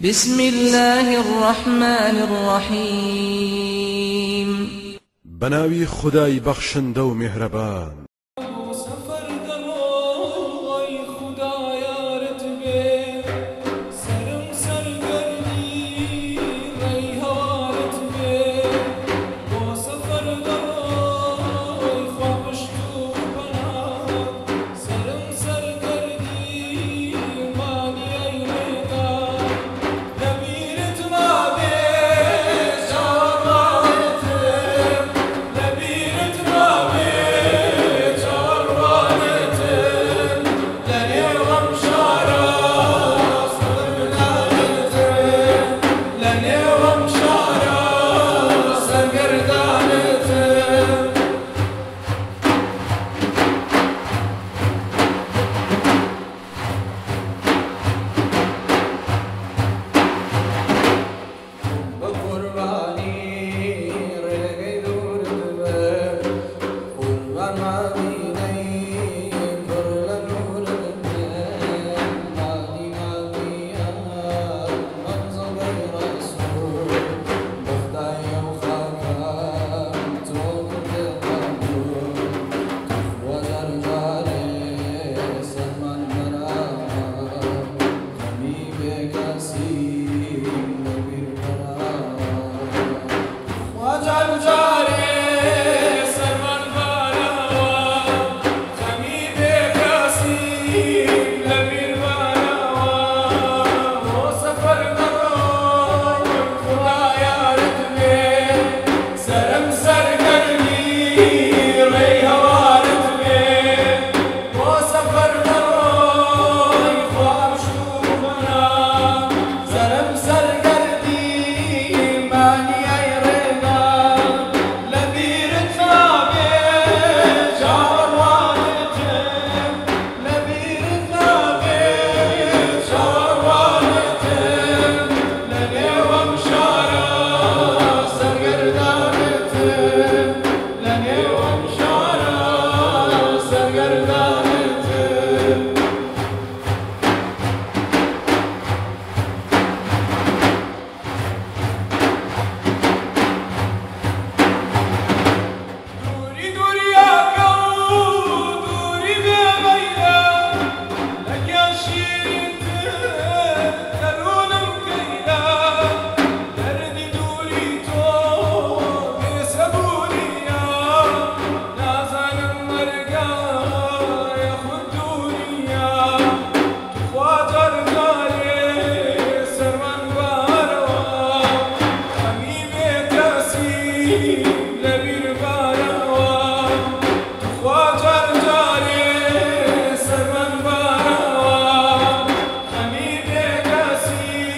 بسم الله الرحمن الرحيم. بناوي خداي بخشن دو مهربان.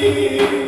Sim.